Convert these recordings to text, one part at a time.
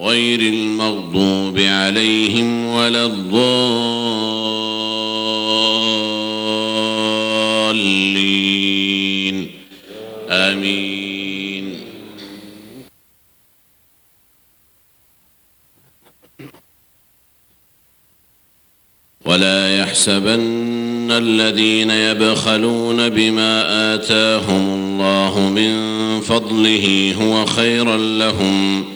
غير المغضوب عليهم ولا الضالين. آمين. ولا يحسبن الذين يبخلون بما آتاهم الله من فضله هو خيرا لهم.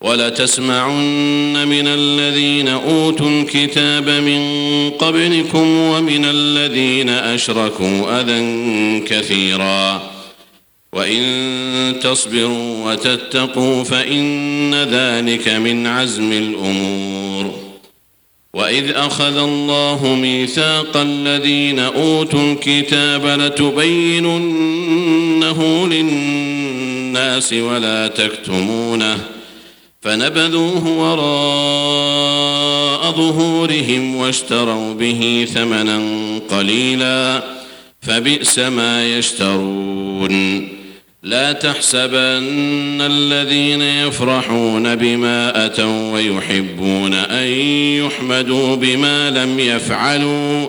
ولتسمعن من الذين أوتوا الكتاب من قبلكم ومن الذين أشركوا أذى كثيرا. وإن تصبروا وتتقوا فإن ذلك من عزم الأمور. وإذ أخذ الله ميثاق الذين أوتوا الكتاب لتبيننه للناس ولا تكتمونه. فنبذوه وراء ظهورهم واشتروا به ثمنا قليلا فبئس ما يشترون. لا تحسبن الذين يفرحون بما أتوا ويحبون أن يحمدوا بما لم يفعلوا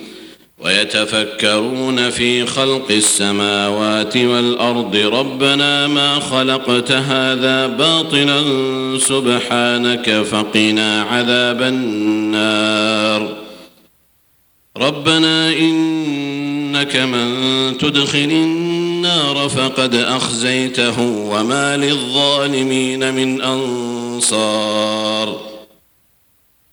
ويتفكرون في خلق السماوات والأرض ربنا ما خلقت هذا باطلا سبحانك فقنا عذاب النار. ربنا إنك من تدخل النار فقد أخزيته وما للظالمين من أنصار.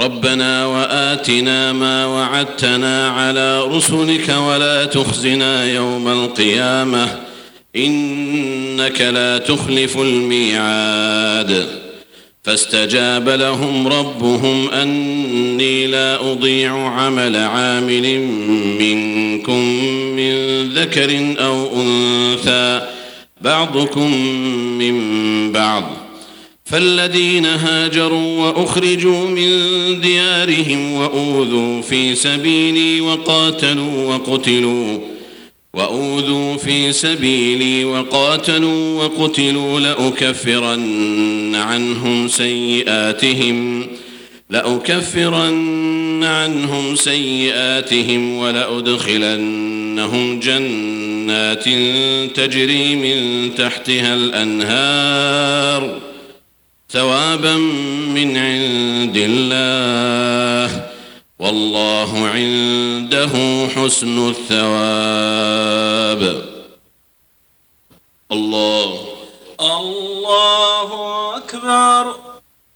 ربنا وآتنا ما وعدتنا على رسلك ولا تخزنا يوم القيامة إنك لا تخلف الميعاد فاستجاب لهم ربهم أني لا أضيع عمل عامل منكم من ذكر أو أنثى بعضكم من بعض فالذين هاجروا وأخرجوا من ديارهم وأوذوا في سبيلي وقاتلوا وقتلوا وأوذوا في سبيلي وقاتلوا وقتلوا لأكفرن عنهم سيئاتهم لأكفرن عنهم سيئاتهم ولأدخلنهم جنات تجري من تحتها الأنهار. ثوابا من عند الله. والله عنده حسن الثواب. الله. الله أكبر.